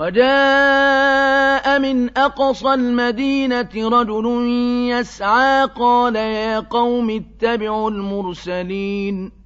وَجَاءَ مِنْ أَقْصَى الْمَدِينَةِ رَجُلٌ يَسْعَىٰ قَالَ يَا قَوْمِ اتَّبِعُوا الْمُرْسَلِينَ.